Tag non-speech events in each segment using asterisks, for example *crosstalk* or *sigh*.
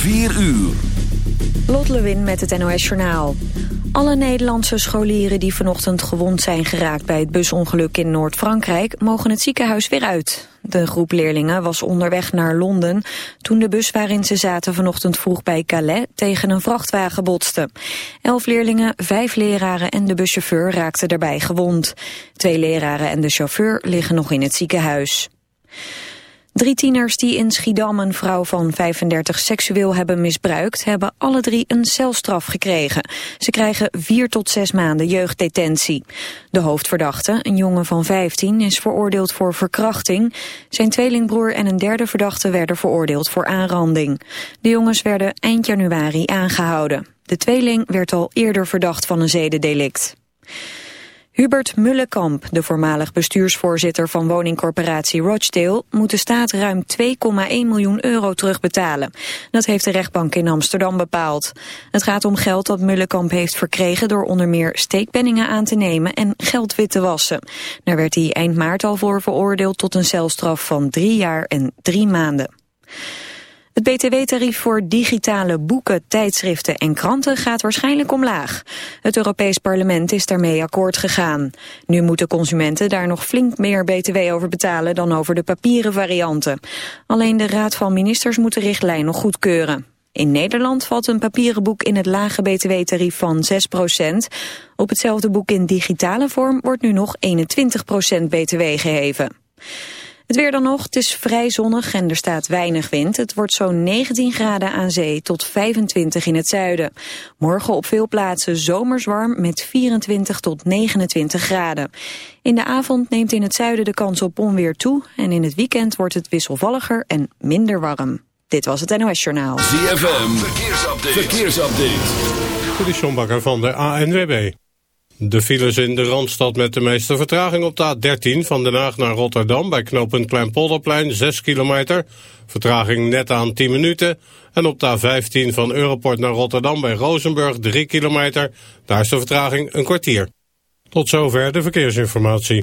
4 uur. Lot Lewin met het NOS Journaal. Alle Nederlandse scholieren die vanochtend gewond zijn geraakt bij het busongeluk in Noord-Frankrijk mogen het ziekenhuis weer uit. De groep leerlingen was onderweg naar Londen toen de bus waarin ze zaten vanochtend vroeg bij Calais tegen een vrachtwagen botste. Elf leerlingen, vijf leraren en de buschauffeur raakten daarbij gewond. Twee leraren en de chauffeur liggen nog in het ziekenhuis. Drie tieners die in Schiedam een vrouw van 35 seksueel hebben misbruikt... hebben alle drie een celstraf gekregen. Ze krijgen vier tot zes maanden jeugddetentie. De hoofdverdachte, een jongen van 15, is veroordeeld voor verkrachting. Zijn tweelingbroer en een derde verdachte werden veroordeeld voor aanranding. De jongens werden eind januari aangehouden. De tweeling werd al eerder verdacht van een zedendelict. Hubert Mullenkamp, de voormalig bestuursvoorzitter van woningcorporatie Rochdale, moet de staat ruim 2,1 miljoen euro terugbetalen. Dat heeft de rechtbank in Amsterdam bepaald. Het gaat om geld dat Mullenkamp heeft verkregen door onder meer steekpenningen aan te nemen en geld wit te wassen. Daar werd hij eind maart al voor veroordeeld tot een celstraf van drie jaar en drie maanden. Het btw-tarief voor digitale boeken, tijdschriften en kranten gaat waarschijnlijk omlaag. Het Europees Parlement is daarmee akkoord gegaan. Nu moeten consumenten daar nog flink meer btw over betalen dan over de papieren varianten. Alleen de Raad van Ministers moet de richtlijn nog goedkeuren. In Nederland valt een papieren boek in het lage btw-tarief van 6% Op hetzelfde boek in digitale vorm wordt nu nog 21% btw geheven. Het weer dan nog, het is vrij zonnig en er staat weinig wind. Het wordt zo'n 19 graden aan zee tot 25 in het zuiden. Morgen op veel plaatsen zomers warm met 24 tot 29 graden. In de avond neemt in het zuiden de kans op onweer toe... en in het weekend wordt het wisselvalliger en minder warm. Dit was het NOS Journaal. ZFM, verkeersupdate. verkeersupdate. Dit is van de ANWB. De files in de Randstad met de meeste vertraging op de A13 van Den Haag naar Rotterdam bij knooppunt Kleinpolderplein 6 kilometer. Vertraging net aan 10 minuten. En op de A15 van Europort naar Rotterdam bij Rozenburg 3 kilometer. Daar is de vertraging een kwartier. Tot zover de verkeersinformatie.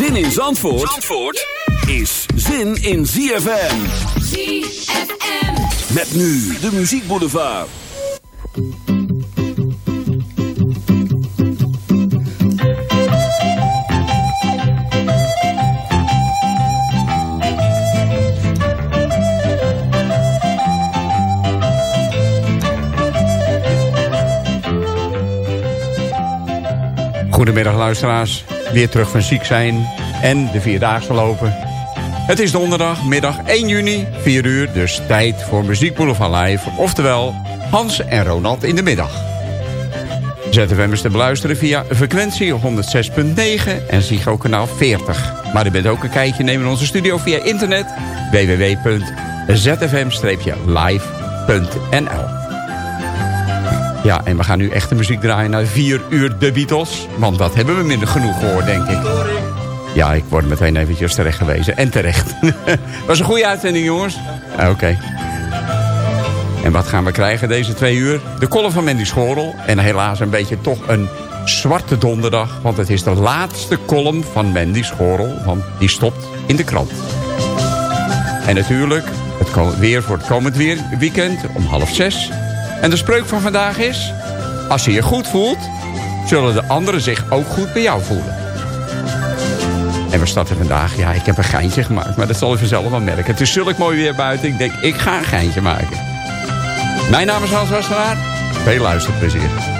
Zin in Zandvoort, Zandvoort is zin in ZFM. ZFM. Met nu de Muziek Boulevard. Goedemiddag luisteraars, weer terug van ziek zijn en de Vierdaagse lopen. Het is donderdag, middag 1 juni, 4 uur, dus tijd voor Muziek van Live. Oftewel, Hans en Ronald in de middag. ZFM is te beluisteren via frequentie 106.9 en Ziggo kanaal 40. Maar u bent ook een kijkje nemen in onze studio via internet www.zfm-live.nl Ja, en we gaan nu echte muziek draaien naar 4 uur de Beatles. Want dat hebben we minder genoeg gehoord, denk ik. Ja, ik word meteen eventjes terecht gewezen. En terecht. *laughs* was een goede uitzending, jongens. Ah, Oké. En wat gaan we krijgen deze twee uur? De column van Mandy Schorel. En helaas een beetje toch een zwarte donderdag. Want het is de laatste column van Mandy Schorel. Want die stopt in de krant. En natuurlijk het weer voor het komend weer, weekend om half zes. En de spreuk van vandaag is... Als je je goed voelt, zullen de anderen zich ook goed bij jou voelen. En we starten vandaag, ja, ik heb een geintje gemaakt, maar dat zal u vanzelf wel merken. Het is zulk mooi weer buiten, ik denk, ik ga een geintje maken. Mijn naam is Hans Wassenaar, veel luisterplezier.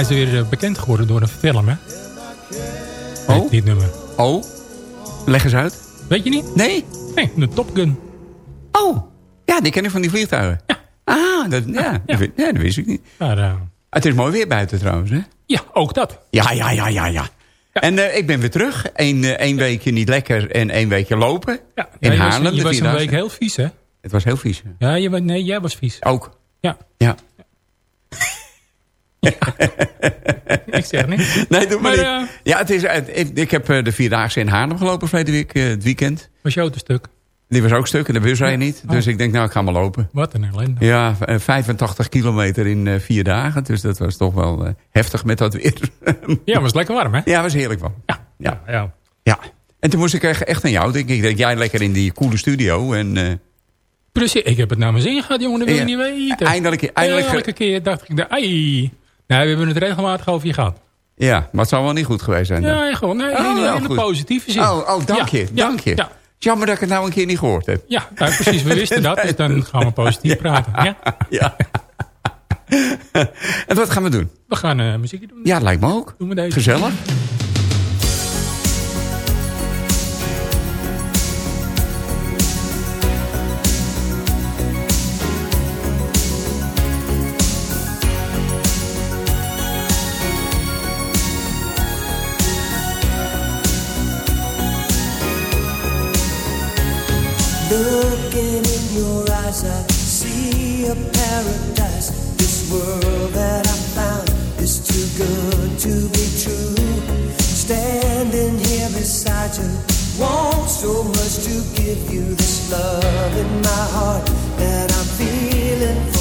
Hij is weer eh, bekend geworden door een film, hè? Oh? Dit nummer. Oh, leg eens uit. Weet je niet? Nee? Nee, de Top Gun. Oh, ja, die ken ik van die vliegtuigen. Ja. Ah, dat, ja, ja. Dat, wist- ja, dat wist ik niet. Maar, eh, Het is mooi weer buiten trouwens, hè? ja, ook dat. Ja, ja, ja, ja, ja. En eh, ik ben weer terug. Eén één weekje niet lekker en één weekje lopen. Ja, In Haarlem, Was, je was een week heel vies, hè? Het was heel vies. Ja, je, nee, jij was vies. Ook. Ja. Ja. *laughs* Ik zeg niet. Nee, doe maar, Maar, niet. eh, Ja, het is, het- ik, ik heb eh, de Vierdaagse in Haarlem gelopen verleden week, eh, het weekend. Was je auto stuk? Die was ook stuk en de bus rijdt niet. Dus Oh. ik denk, nou, ik ga maar lopen. Wat een ellende. Ja, eh, 85 kilometer in eh, vier dagen. Dus dat was toch wel eh, heftig met dat weer. *laughs* Ja, was lekker warm, hè? ja, was heerlijk van. Ja. Ja. ja. Ja. En toen moest ik echt aan jou denken. Ik denk, jij lekker in die coole studio. En eh, Precies, ik heb het naar mijn zin gehad, jongen, dat wil je Ja. niet weten. Eindelijk- eindelijk Elke keer dacht ik, ai. Nou, we hebben het regelmatig over je gehad. ja, maar het zou wel niet goed geweest zijn. dan. Ja, gewoon, nee, Oh, in, de positieve zin. Oh, oh, dank je, ja, dank je. Ja, Jammer dat ik het nou een keer niet gehoord heb. ja nou, precies, we wisten dat, dus dan gaan we positief *laughs* praten. Ja? *laughs* Ja. *laughs* en wat gaan we doen? We gaan eh muziek doen. Ja, lijkt me ook. Doen we deze. Gezellig. To be true. Standing here beside you, want so much to give you this love in my heart that I'm feeling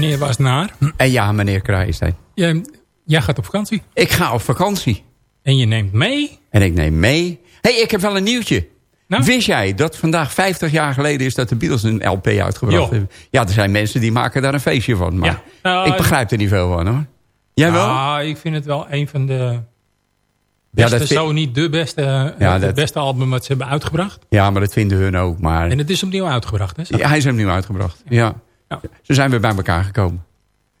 meneer was naar. En ja, meneer Kraaienstein. Jij, jij gaat op vakantie. Ik ga op vakantie. En je neemt mee. En ik neem mee... hey, ik heb wel een nieuwtje. Nou? Wist jij dat vandaag 50 jaar geleden is dat de Beatles een LP uitgebracht Jo. hebben? Ja, er zijn mensen die maken daar een feestje van. Maar Ja. Nou, ik begrijp er niet veel van hoor. Jij wel? Ah, ik vind het wel een van de beste, dat vind- zo niet de beste, Ja, ja, dat- beste album wat ze hebben uitgebracht. Ja, maar dat vinden hun ook. Maar En het is opnieuw uitgebracht. Hè? Ja, hij is hem nu uitgebracht. Ja. Ja. Zo zijn we bij elkaar gekomen.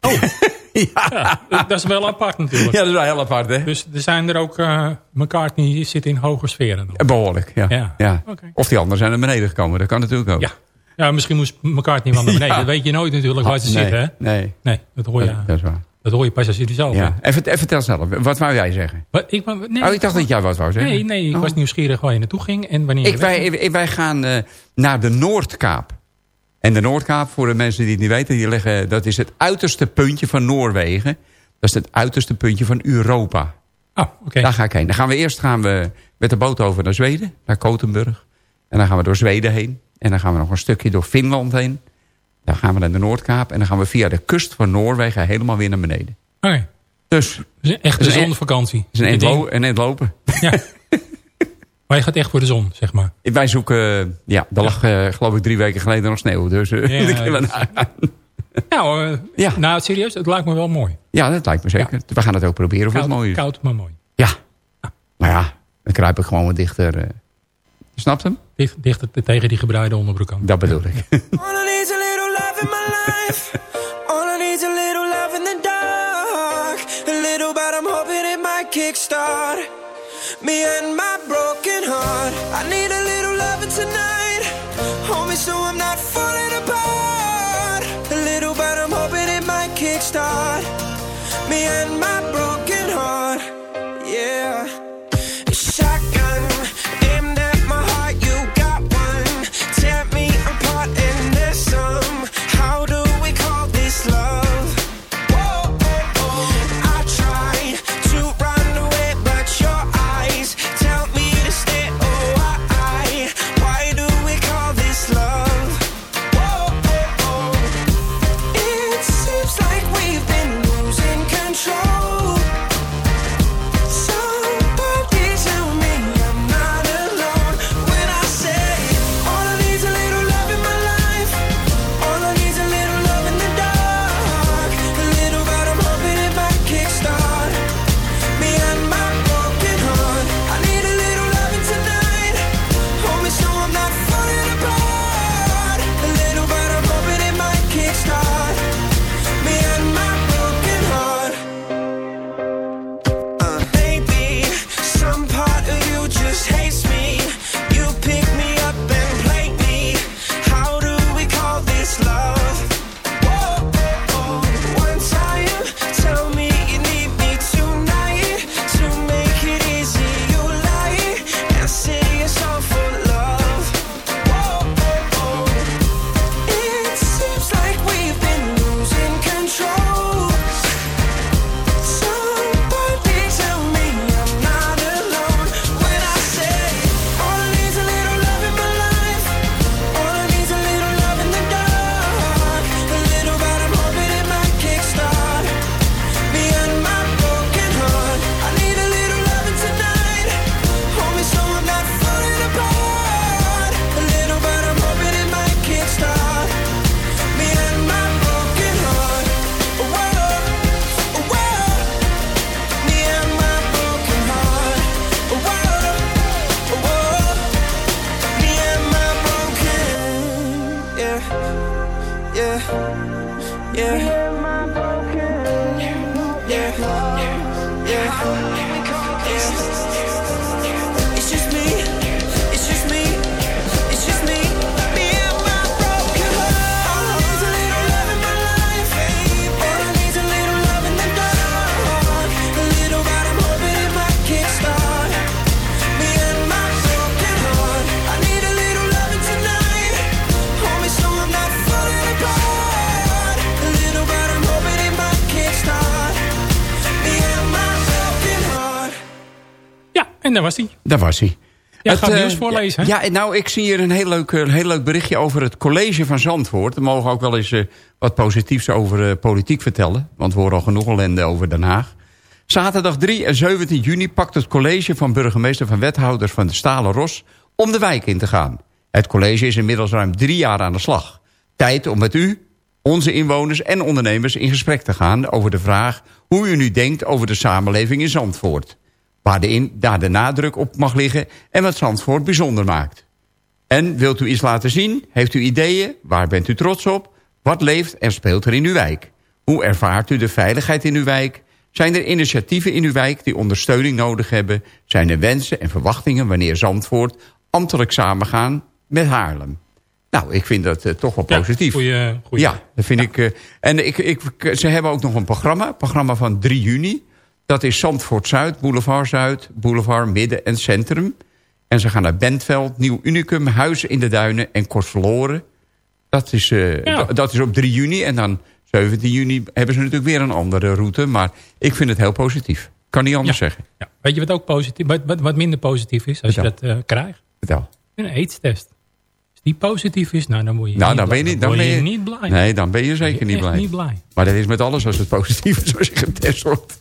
*laughs* Ja, dat is wel apart natuurlijk. Ja, dat is wel heel apart, hè? Dus er zijn er ook... eh McCartney zit in hoge sferen nog. Behoorlijk, ja. Ja. ja. Oké. Of die anderen zijn naar beneden gekomen, dat kan natuurlijk ook. Ja. ja, misschien moest McCartney wel naar beneden. Dat weet je nooit natuurlijk waar ze nee, zitten. Hè? Nee, Nee, dat hoor, je, dat, dat is waar. dat hoor je pas als je er zelf Ja. bent. En, vert- en vertel zelf, wat wou jij zeggen? Wat, ik, nee, oh, ik dacht dat jij wat wou zeggen. Nee, nee ik Oh. was nieuwsgierig waar je naartoe ging en wanneer Ik, wij, wij gaan eh, naar de Noordkaap. En de Noordkaap, voor de mensen die het niet weten... Die liggen, dat is het uiterste puntje van Noorwegen. Dat is het uiterste puntje van Europa. Oh, oké. Daar ga ik heen. Dan gaan we eerst gaan we met de boot over naar Zweden, naar Gothenburg. En dan gaan we door Zweden heen. En dan gaan we nog een stukje door Finland heen. Dan gaan we naar de Noordkaap. En dan gaan we via de kust van Noorwegen helemaal weer naar beneden. Oké. Dus Dus echt een- zonvakantie. het is een Je eind, denkt- lo- een eind lopen. Ja. *laughs* maar je gaat echt voor de zon, zeg maar. Wij zoeken, eh, ja, er lag eh, geloof ik drie weken geleden nog sneeuw. Dus eh, Ja. *laughs* Nou, *laughs* Ja. nou, serieus, het lijkt me wel mooi. Ja, dat lijkt me zeker. We gaan het ook proberen of het Koud, mooi is. koud maar mooi. Ja. Maar ja, dan kruip ik gewoon wat dichter. eh. Je snapt hem? Dicht, dichter te- tegen die gebruide onderbroek aan. Dat bedoel ik. *laughs* All I need's a little love in my life. All I need's a little love in the dark. A little, but I'm hoping it might kickstart me and my broken heart. I need a en daar was hij. Daar was hij. Ja, Het, gaat eh, nieuws voorlezen? Ja, nou, ik zie hier een heel leuk, eh, heel leuk berichtje over het college van Zandvoort. We mogen ook wel eens eh, wat positiefs over politiek vertellen. Want we horen al genoeg ellende over Den Haag. Zaterdag 3 en 17 juni pakt het college van burgemeester van wethouders van de Stalen Ros om de wijk in te gaan. Het college is inmiddels ruim drie jaar aan de slag. Tijd om met u, onze inwoners en ondernemers in gesprek te gaan over de vraag hoe u nu denkt over de samenleving in Zandvoort. Waar de, in, daar de nadruk op mag liggen en wat Zandvoort bijzonder maakt. En wilt u iets laten zien? Heeft u ideeën? Waar bent u trots op? Wat leeft en speelt er in uw wijk? Hoe ervaart u de veiligheid in uw wijk? Zijn er initiatieven in uw wijk die ondersteuning nodig hebben? Zijn er wensen en verwachtingen wanneer Zandvoort ambtelijk samengaan met Haarlem? Nou, ik vind dat eh, toch wel positief. Goeie, goeie. Ja, dat vind ik. eh, en ik, ik, ze hebben ook nog een programma, programma van 3 juni. Dat is Zandvoort Zuid, Boulevard Zuid, Boulevard Midden en Centrum. En ze gaan naar Bentveld, Nieuw Unicum, Huizen in de Duinen en Kortverloren. Dat is, eh, Ja. dat is op 3 juni. En dan 17 juni hebben ze natuurlijk weer een andere route. Maar ik vind het heel positief. Kan niet anders zeggen. Ja. Weet je wat ook positief, wat, wat, wat minder positief is als je dat eh, krijgt? Vertel. Een AIDS-test. Als die positief is, nou dan word je, Nou, niet, dan ben je niet, dan ben je, niet blij. Nee, dan ben je zeker niet blij. niet blij. Maar dat is met alles als het positief is, als je getest wordt.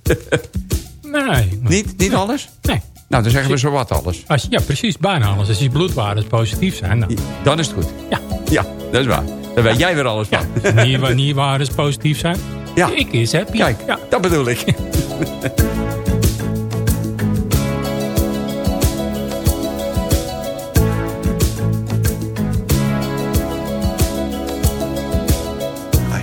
Nee. niet, niet alles? Nee. Nou, dan zeggen we zo wat alles. Als, ja, precies. Bijna alles. Als je bloedwaardes positief zijn, dan... Dan is het goed. Ja. Ja, dat is waar. Daar weet jij weer alles van. Ja, nier- nierwaardes positief zijn. Ja. Ik is happy. Kijk, Ja. dat bedoel ik. *laughs*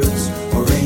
or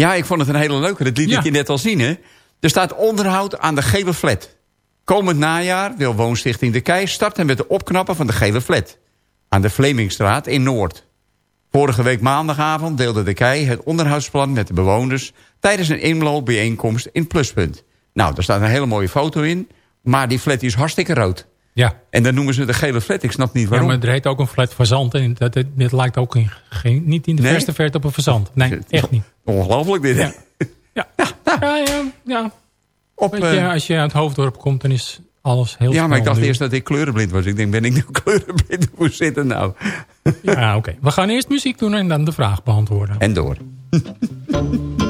Ja. Ik vond het een hele leuke. Dat liet Ja. ik je net al zien, hè? Er staat onderhoud aan de gele flat. Komend najaar wil Woonstichting De Kei starten met de opknappen van de gele flat. Aan de Vlemingstraat in Noord. Vorige week maandagavond deelde de KEI het onderhoudsplan met de bewoners... tijdens een inloopbijeenkomst in Pluspunt. Nou, daar staat een hele mooie foto in... maar die flat is hartstikke rood. Ja. En dan noemen ze de gele flat. Ik snap niet Ja, waarom. maar er heet ook een flat verzand. En dat, dit, lijkt ook in, geen, niet in de Nee? verste verte op een verzand. Nee, echt niet. Ongelooflijk dit, hè? Ja. Ja, ja, ja. ja. Op, Weet je, eh, als je uit het hoofddorp komt, dan is alles heel ja, maar ik dacht nu. eerst dat ik kleurenblind was. Ik denk, ben ik nou *laughs* kleurenblind? Hoe zit het nou? Ja, oké. We gaan eerst muziek doen en dan de vraag beantwoorden. En door. *laughs*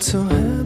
said you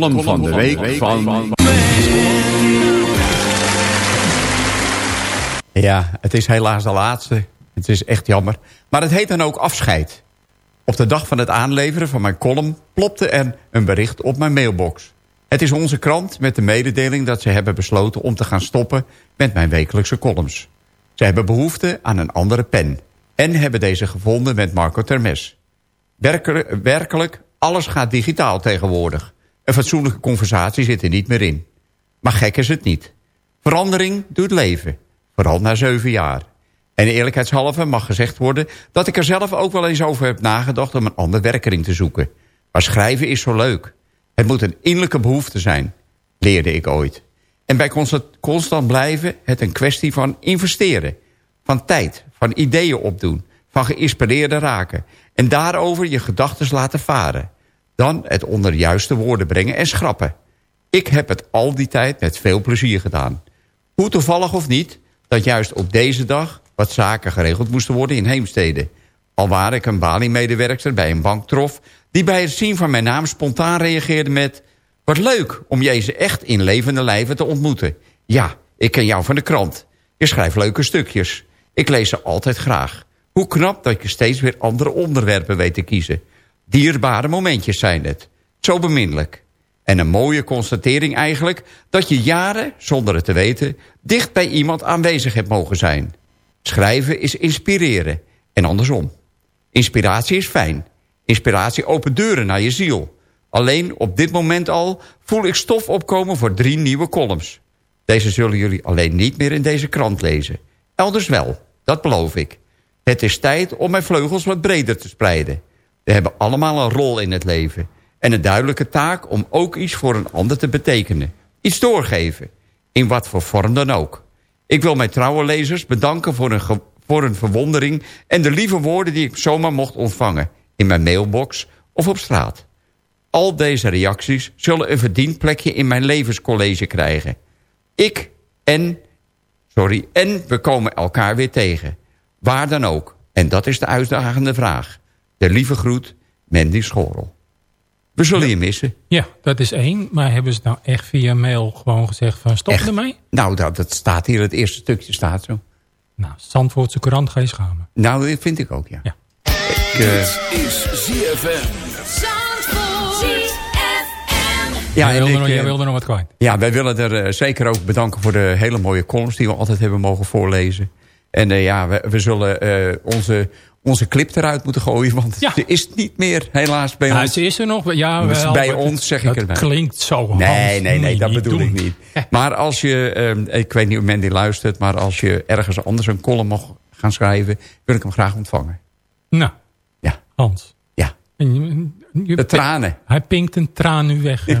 column, van de week, van... Ja, het is helaas de laatste. Het is echt jammer. Maar het heet dan ook afscheid. Op de dag van het aanleveren van mijn column plopte er een bericht op mijn mailbox. Het is onze krant met de mededeling dat ze hebben besloten om te gaan stoppen met mijn wekelijkse columns. Ze hebben behoefte aan een andere pen. En hebben deze gevonden met Marco Termes. Werkelijk, werkelijk, alles gaat digitaal tegenwoordig. Een fatsoenlijke conversatie zit er niet meer in. Maar gek is het niet. Verandering doet leven. Vooral na zeven jaar. En eerlijkheidshalve mag gezegd worden... dat ik er zelf ook wel eens over heb nagedacht... om een ander werkering te zoeken. Maar schrijven is zo leuk. Het moet een innerlijke behoefte zijn, leerde ik ooit. En bij constant, blijven het een kwestie van investeren. Van tijd, van ideeën opdoen, van geïnspireerde raken. En daarover je gedachten laten varen. Dan het onder de juiste woorden brengen en schrappen. Ik heb het al die tijd met veel plezier gedaan. Hoe toevallig of niet, dat juist op deze dag... wat zaken geregeld moesten worden in Heemstede. Al waar ik een Bali-medewerkster bij een bank trof... die bij het zien van mijn naam spontaan reageerde met... Wat leuk om Jezus echt in levende lijven te ontmoeten. Ja, ik ken jou van de krant. Je schrijft leuke stukjes. Ik lees ze altijd graag. Hoe knap dat je steeds weer andere onderwerpen weet te kiezen. Dierbare momentjes zijn het. Zo beminnelijk. En een mooie constatering eigenlijk... dat je jaren, zonder het te weten... dicht bij iemand aanwezig hebt mogen zijn. Schrijven is inspireren. En andersom. Inspiratie is fijn. Inspiratie opent deuren naar je ziel. Alleen op dit moment al voel ik stof opkomen voor drie nieuwe columns. Deze zullen jullie alleen niet meer in deze krant lezen. Elders wel, dat beloof ik. Het is tijd om mijn vleugels wat breder te spreiden. We hebben allemaal een rol in het leven. En een duidelijke taak om ook iets voor een ander te betekenen. Iets doorgeven. In wat voor vorm dan ook. Ik wil mijn trouwe lezers bedanken voor ge- voor verwondering... en de lieve woorden die ik zomaar mocht ontvangen. In mijn mailbox of op straat. Al deze reacties zullen een verdiend plekje in mijn levenscollege krijgen. Ik en, sorry, en we komen elkaar weer tegen. Waar dan ook. En dat is de uitdagende vraag. De lieve groet, Mandy Schorel. We zullen je missen. Ja, dat is één. Maar hebben ze nou echt via mail gewoon gezegd van stop Echt? ermee? Nou, dat, dat staat hier, het eerste stukje staat zo. Nou, Zandvoortse Courant ga je schamen. Nou, dat vind ik ook, ja. Ja. Ik, eh, Dit is ZFM. ja, jij, en wilde ik, nog, eh, jij wilde nog wat kwijt. Ja, wij willen er eh, zeker ook bedanken voor de hele mooie columns... die we altijd hebben mogen voorlezen. En eh, ja, we, we zullen eh, onze, onze clip eruit moeten gooien... want Ja. ze is niet meer, helaas, bij Nou, ons. ze is er nog. Ja, Dus wel, bij ons het- zeg ik het erbij. klinkt zo Nee, Hans. nee, nee, dat bedoel doen. ik niet. *laughs* Maar als je, eh, ik weet niet of Mandy luistert... maar als je ergens anders een column mag gaan schrijven... wil ik hem graag ontvangen. Nou, Ja, Hans. ja. En je- je- De tranen. Hij pinkt een traan nu weg. hè, *laughs*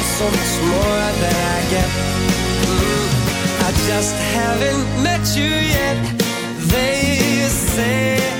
I'll so much more than I get. Mm, I just haven't met you yet. They say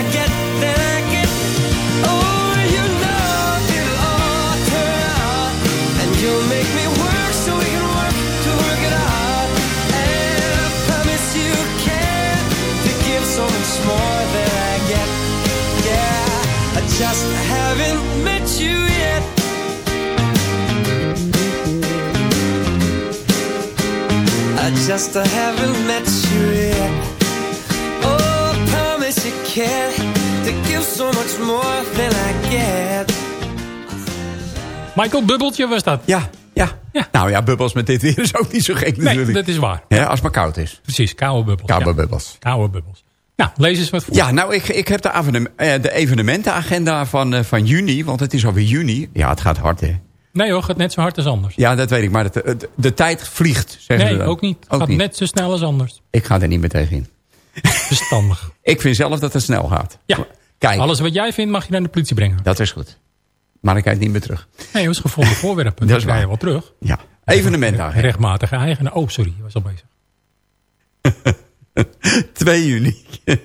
just haven't met you yet. I just haven't met you yet. Oh, I promise you can to give so much more than I get. Michael Bubbeltje was dat. Ja, ja. Nou ja, bubbels met dit weer is ook niet zo gek Nee, natuurlijk. dat is waar. Ja, als het maar koud is. Precies, koude bubbels. Koude ja. bubbels. Koude bubbels. Nou, lees eens wat voor. Ja, nou, ik, ik heb de, eh, de evenementenagenda van, eh, van juni. Want het is alweer juni. Ja, het gaat hard, hè. Nee hoor, gaat net zo hard als anders. Ja, dat weet ik. Maar het, het- de tijd vliegt, zeggen ze Nee, dan. ook niet. Het Ook gaat niet. net zo snel als anders. Ik ga er niet meer tegen in. Verstandig. *laughs* Ik vind zelf dat het snel gaat. Ja, Kijk, alles wat jij vindt mag je naar de politie brengen. dat is goed. Maar ik kijk niet meer terug. Nee, dat is gevonden voorwerpen. *laughs* Dat Dat is ga je wel terug. Ja, evenementenagenda. Rechtmatige eigenaar. Oh, sorry, je was al bezig. *laughs* *laughs* 2 juni. *laughs*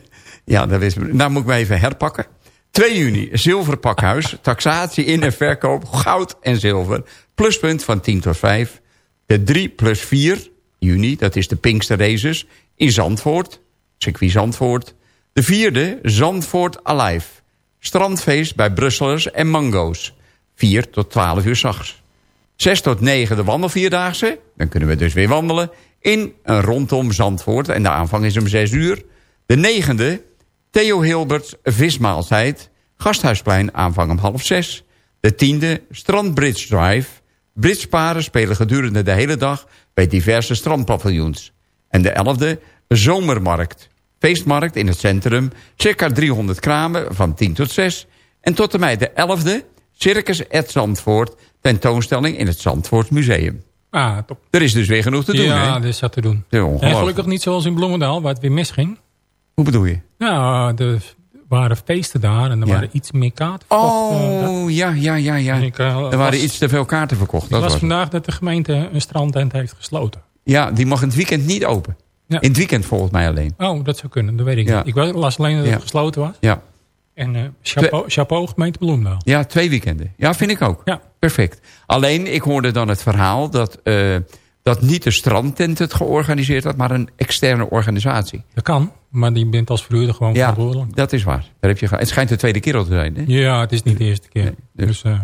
ja, dat is, nou moet ik me even herpakken. 2 juni, zilverpakhuis. Taxatie in en verkoop, goud en zilver. Pluspunt van 10 tot 5. De 3 plus 4 juni, dat is de Pinkster Races in Zandvoort. Circuit Zandvoort. De vierde, Zandvoort Alive. Strandfeest bij Brusselers en Mango's. 4 tot 12 uur s'nachts. 6 tot 9 de wandelvierdaagse. Dan kunnen we dus weer wandelen. In en rondom Zandvoort. En de aanvang is om 6 uur. De negende, Theo Hilberts vismaaltijd. Gasthuisplein aanvang om half 6. De tiende, Strand Bridge Drive. Bridgeparen spelen gedurende de hele dag bij diverse strandpaviljoens. En de elfde, Zomermarkt. Feestmarkt in het centrum. Circa 300 kramen van 10 tot 6. En tot en met de 11e, Circus et Zandvoort. Tentoonstelling in het Zandvoort Museum. Ah, top. Er is dus weer genoeg te doen, ja, er is dat te doen. En gelukkig niet zoals in Bloemendaal, waar het weer misging. Hoe bedoel je? Nou, er waren feesten daar en er Ja. waren iets meer kaarten. verkocht, eh, Oh, ja, ja, ja, ja. Ik, eh, er waren iets te veel kaarten verkocht. Las was het. vandaag dat de gemeente een strandtent heeft gesloten. Ja, die mag in het weekend niet open. Ja. In het weekend volgens mij alleen. Oh, dat zou kunnen, dat weet ik Ja. niet. Ik las alleen dat het gesloten was. Ja. En eh chapeau, chapeau gemeente Bloemendaal. ja, twee weekenden. Ja, vind ik ook. Ja. Perfect. Alleen, ik hoorde dan het verhaal dat, eh, dat niet de strandtent het georganiseerd had, maar een externe organisatie. Dat kan, maar je bent als verhuurder gewoon Ja, verantwoordelijk. dat is waar. Daar heb je het schijnt de tweede keer al te zijn. Hè? Ja, het is niet de eerste keer. Nee, dus- dus eh,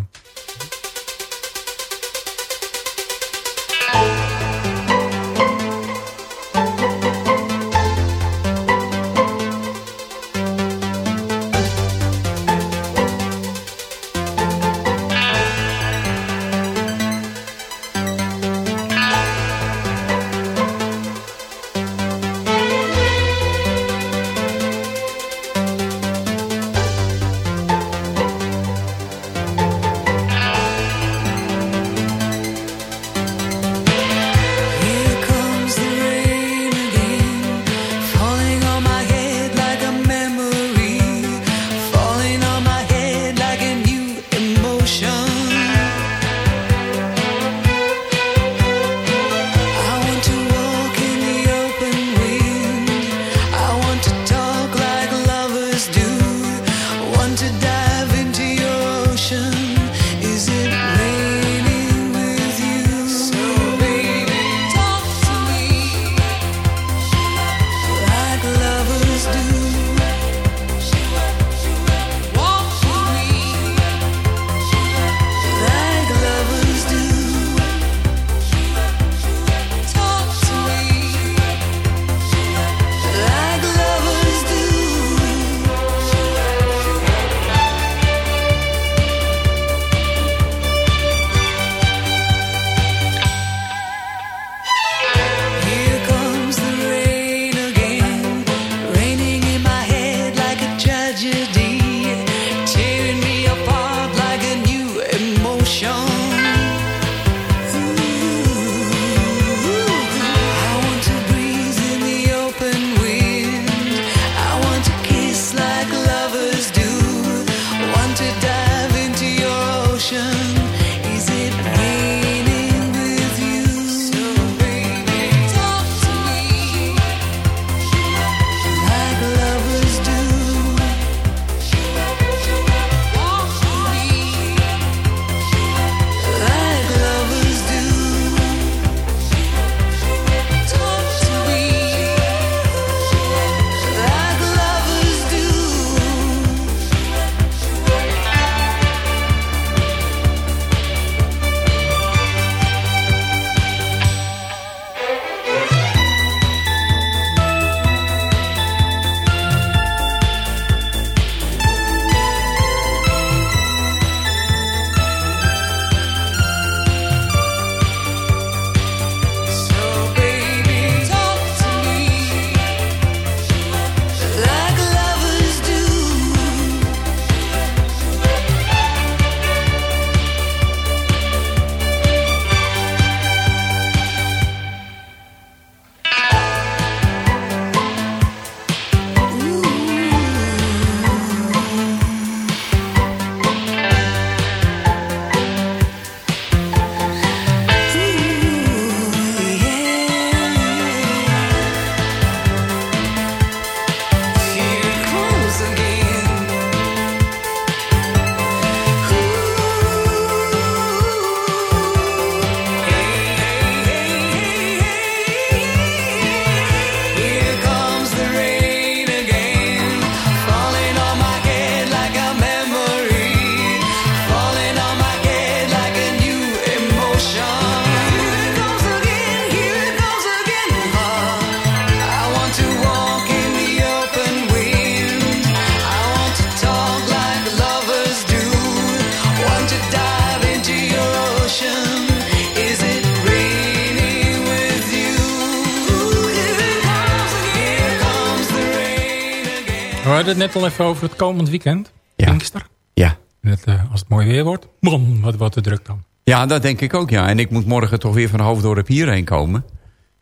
We hadden het net al even over het komend weekend. Ja. Pinkster. Ja. Eh, als het mooi weer wordt, man, wat wordt de druk dan. Ja, dat denk ik ook, ja. En ik moet morgen toch weer van Hoofddorp hierheen komen.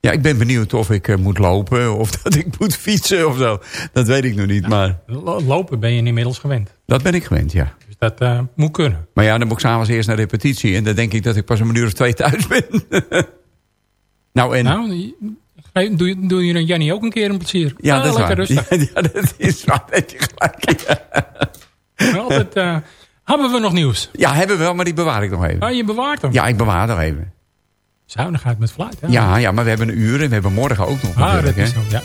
Ja, ik ben benieuwd of ik eh, moet lopen *laughs* of dat ik moet fietsen of zo. Dat weet ik nog niet, maar Lo- Lopen ben je inmiddels gewend. dat ben ik gewend, ja. Dus dat eh, moet kunnen. Maar ja, dan moet ik s'avonds eerst naar repetitie. En dan denk ik dat ik pas een uur of twee thuis *laughs* ben. nou, en... Nou, hey, doe, je- doe je een Jannie ook een keer een plezier? ja, Ah, dat is lekker waar. rustig. *laughs* Ja, ja, dat is waar. Dat je gelijk. Ja. Altijd, eh, hebben we nog nieuws? ja, hebben we wel, maar die bewaar ik nog even. Ah, je bewaart hem. Ja, ik bewaar nog even. Zuinigheid met fluit, hè? Ja, ja, maar we hebben een uur en we hebben morgen ook nog. Ah, dat natuurlijk, is hè. zo, ja.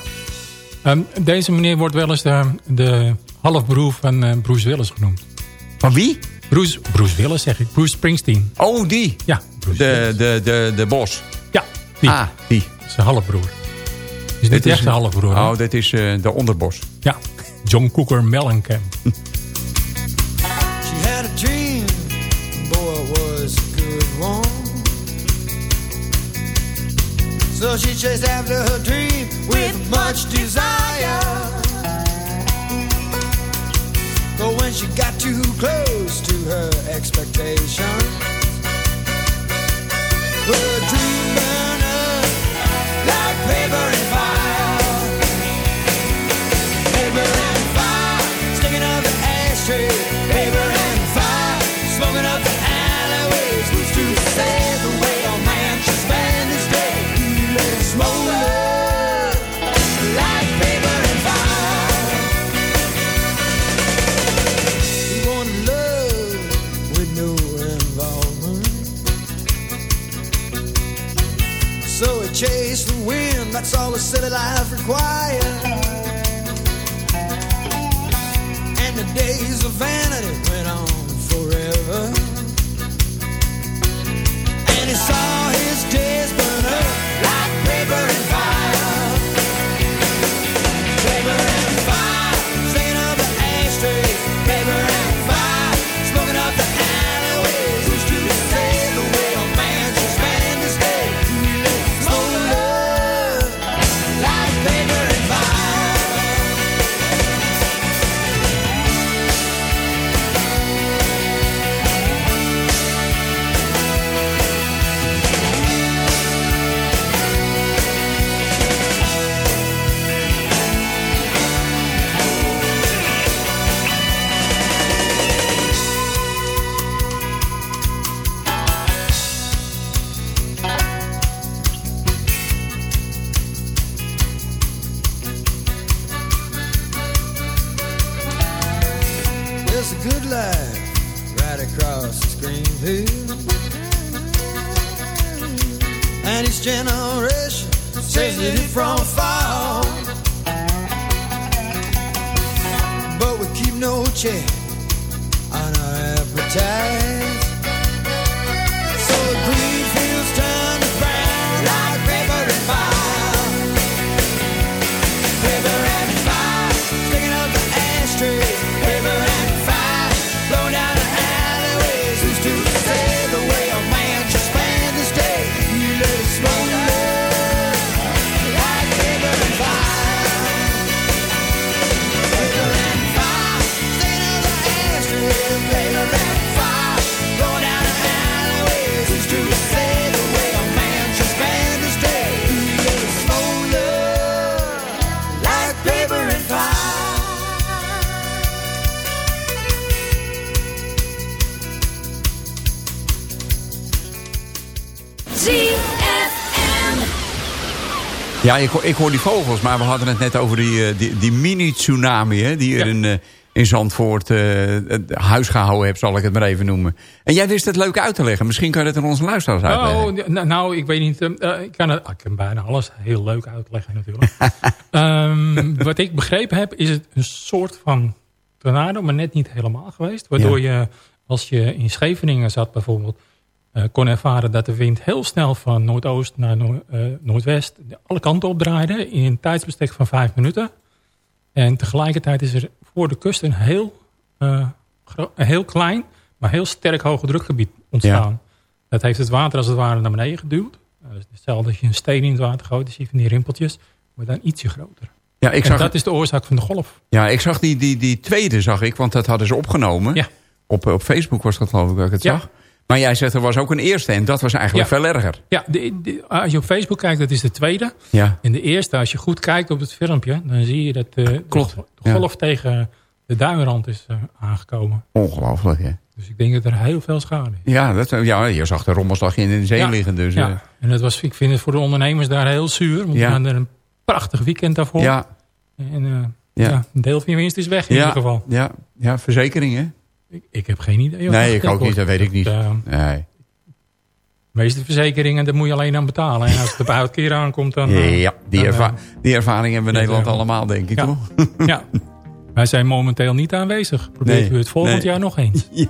Ehm, deze meneer wordt wel eens de, de halfbroer van eh, Bruce Willis genoemd. Van wie? Bruce, Bruce Willis zeg ik, Bruce Springsteen. Oh, die. Ja, Bruce De, Willis. de, de, de bos. Ja, die. Ah, die. Zijn halfbroer. Is niet Dit echt een halfbroer. Oh, dit is eh, de onderbos. Ja, John Cooker Mellencamp. *laughs* She had a dream, boy, was a good one. So she chased after her dream with much desire. But when she got too close to her expectation, her dream burned up like paper that's all the city life required. And the days of vanity went on forever. And he saw his days burn up like paper and fire. Ja, ik, hoor- ik hoor die vogels, maar we hadden het net over die, eh, die, die mini-tsunami... Die er Ja. in, eh, in Zandvoort eh, het huis gehouden heeft, zal ik het maar even noemen. En jij wist het leuk uit te leggen. Misschien kan je het aan onze luisteraars uitleggen. Oh, nou, nou, ik weet niet. ik, kan het, ik kan bijna alles heel leuk uitleggen natuurlijk. *laughs* Ehm, wat ik begrepen heb, is het een soort van tornado, maar net niet helemaal geweest. Waardoor je, als je in Scheveningen zat bijvoorbeeld, kon ervaren dat de wind heel snel van noordoost naar eh, noordwest alle kanten opdraaide in een tijdsbestek van vijf minuten. En tegelijkertijd is er voor de kust een heel, eh, een heel klein, maar heel sterk hoge drukgebied ontstaan. Dat heeft het water als het ware naar beneden geduwd. Uh, hetzelfde als je een steen in het water gooit, zie je van die rimpeltjes, maar dan ietsje groter. Ja, ik en zag, dat is de oorzaak van de golf. ja, ik zag die, die, die tweede, zag ik, want dat hadden ze opgenomen. Ja. Op, op Facebook was dat geloof ik dat ik het Ja. zag. Maar jij zegt er was ook een eerste en dat was eigenlijk Ja. veel erger. Ja, de, de- als je op Facebook kijkt, dat is de tweede. Ja, En de eerste, als je goed kijkt op het filmpje, dan zie je dat eh, Klopt, de ja. golf tegen de duinrand is eh, aangekomen. ongelooflijk hè. Dus ik denk dat er heel veel schade is. Ja, dat, ja, je zag de rommelslag in de zee Ja. liggen. Dus, ja. eh, En dat was, ik vind het voor de ondernemers daar heel zuur. Want Ja. we hadden er een prachtig weekend daarvoor. ja, En Ja. een deel van je winst is weg in ieder geval. ja, ja, verzekeringen. Ik, ik heb geen idee. of Nee, ik ook niet, dat weet ik niet. eh, Nee. de meeste verzekeringen, daar moet je alleen aan betalen. En als het op uitkeer aankomt, dan... eh, Ja, die, dan, erva eh, die ervaring hebben we in Nederland eh, allemaal, denk ik, ja. toch? ja. Wij zijn momenteel niet aanwezig. Probeert Nee, u het volgend nee. jaar nog eens. *laughs* Ja.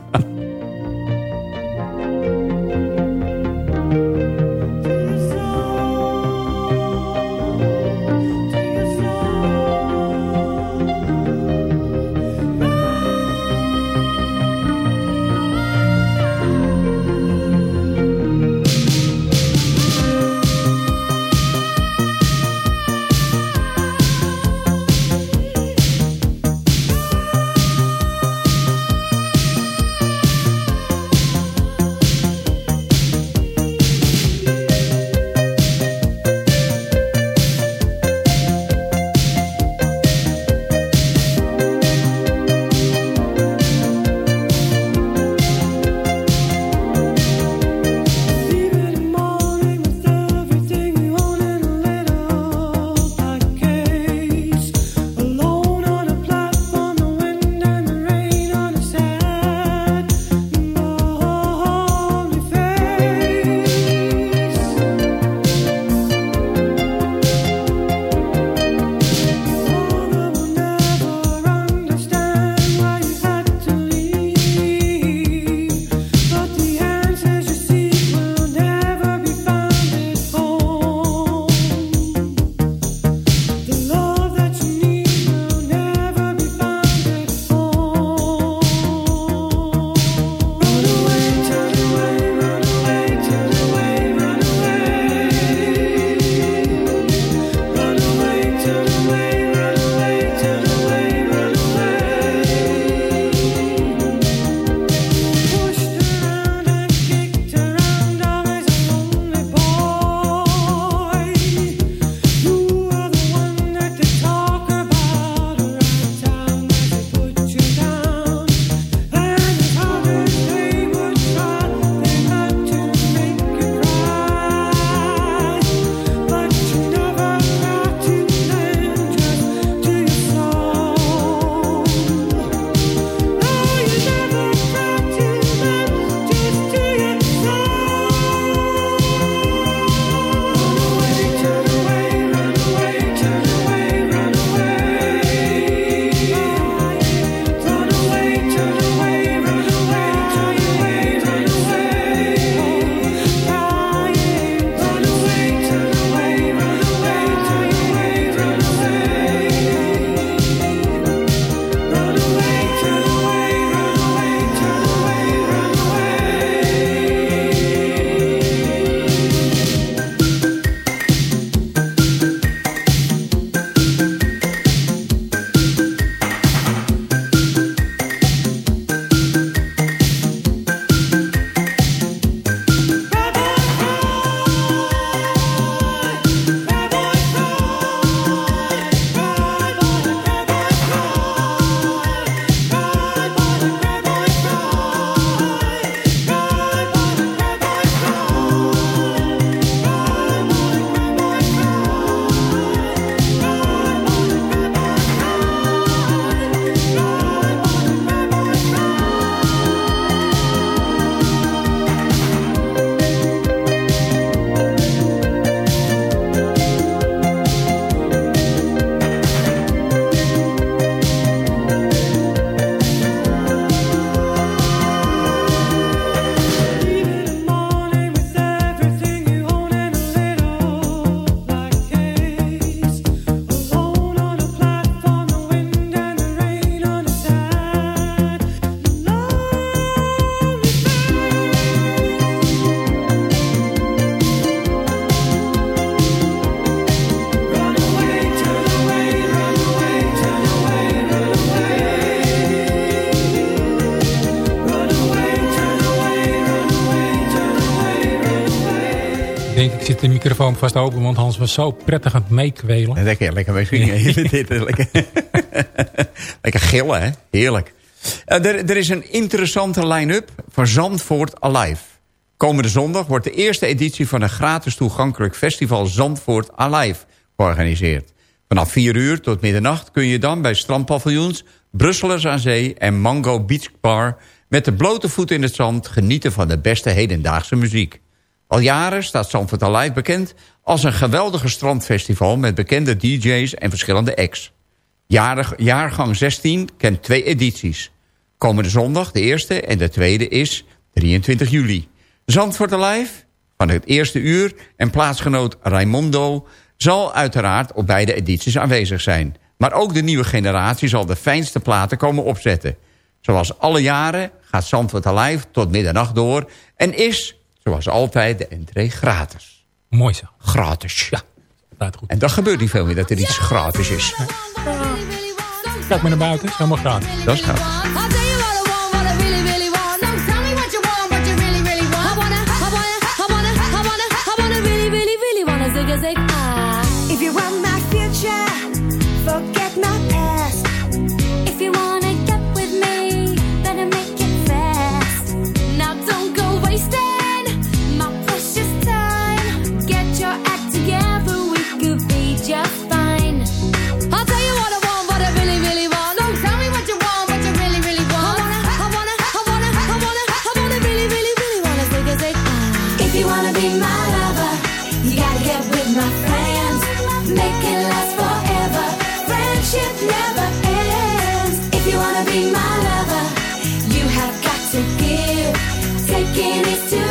Microfoon vast open, want Hans was zo prettig aan het meekwelen. Lekker, lekker mee zingen. *laughs* Dit, lekker. *laughs* lekker gillen, hè? Heerlijk. Eh, er, er is een interessante line-up van Zandvoort Alive. Komende zondag wordt de eerste editie van een gratis toegankelijk festival Zandvoort Alive georganiseerd. Vanaf 4 uur tot middernacht kun je dan bij strandpaviljoens, Brusselers aan Zee en Mango Beach Bar met de blote voet in het zand genieten van de beste hedendaagse muziek. Al jaren staat Zandvoort Alive bekend als een geweldige strandfestival met bekende DJ's en verschillende acts. Jaargang 16 kent twee edities. Komende zondag, de eerste en de tweede is 23 juli. Zandvoort Alive van het eerste uur en plaatsgenoot Raimondo... zal uiteraard op beide edities aanwezig zijn. Maar ook de nieuwe generatie zal de fijnste platen komen opzetten. Zoals alle jaren gaat Zandvoort Alive tot middernacht door... en is, zoals altijd, de entree gratis. Mooi zo. Gratis. Ja, dat goed. En dat gebeurt niet veel meer, dat er iets gratis is. Kijk maar naar buiten, is helemaal gratis. Dat is gratis. Tell you Taking is too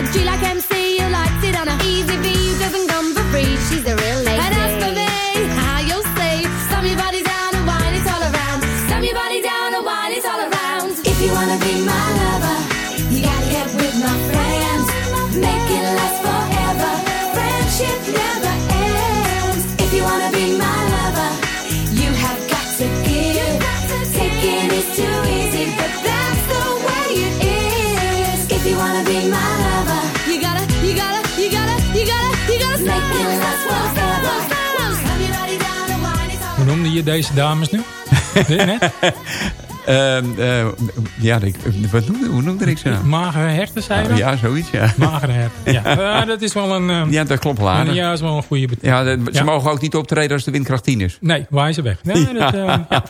Oggi la him. Je deze dames nu? *laughs* Net? Ehm, eh, ja, ik, wat noemde, hoe noemde ik ze nou? Magere herten, zei je dat? ja, zoiets, ja. Magere herten, ja. Eh, *laughs* dat is wel een... eh, Ja, dat klopt wel een- ja, dat is wel een goede betekenis. Ja, ze Ja. mogen ook niet optreden als de windkracht 10 is. Nee, waar ze weg. Nee, dat, eh, ja. *laughs*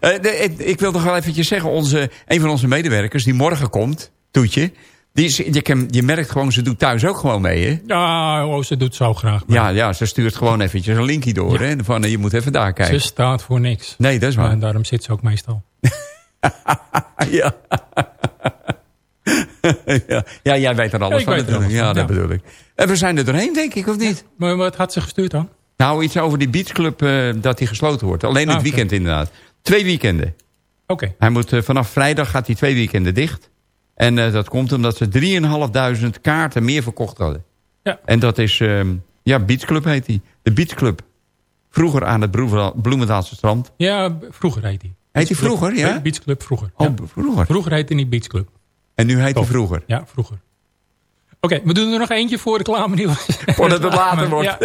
Eh, de- ik- ik wil nog wel eventjes zeggen, onze, een van onze medewerkers die morgen komt, Toetje, die is, je, kan- je merkt gewoon, ze doet thuis ook gewoon mee, hè? Ja, oh, ze doet zo graag. mee. Ja, ja, ze stuurt gewoon eventjes een linkje door, hè? Van, eh, je moet even daar Ze kijken. staat voor niks. Nee, dat is waar. En daarom zit ze ook meestal. *laughs* ja. *laughs* ja. ja, jij weet er alles van natuurlijk. Ja, dat bedoel ik. En we zijn er doorheen, denk ik, of niet? Maar wat had ze gestuurd dan? Nou, iets over die beachclub, eh, dat die gesloten wordt. Alleen het Ah, weekend inderdaad. Twee weekenden. Oké. Hij moet, eh, vanaf vrijdag gaat hij twee weekenden dicht. En eh, dat komt omdat ze 3.500 kaarten meer verkocht hadden. Ja. En dat is, ehm, ja, Beachclub heet die. De Beachclub. Vroeger aan het Bloemendaalse strand. Ja, vroeger heet hij. Heet hij vroeger, ja? Beach Club vroeger. Oh, Ja. vroeger. Vroeger heette hij niet Beach Club. En nu heet hij Top. vroeger. Ja, vroeger. Oké, we doen er nog eentje voor reclame nieuws. Voordat het *laughs* later wordt. Ja. *laughs*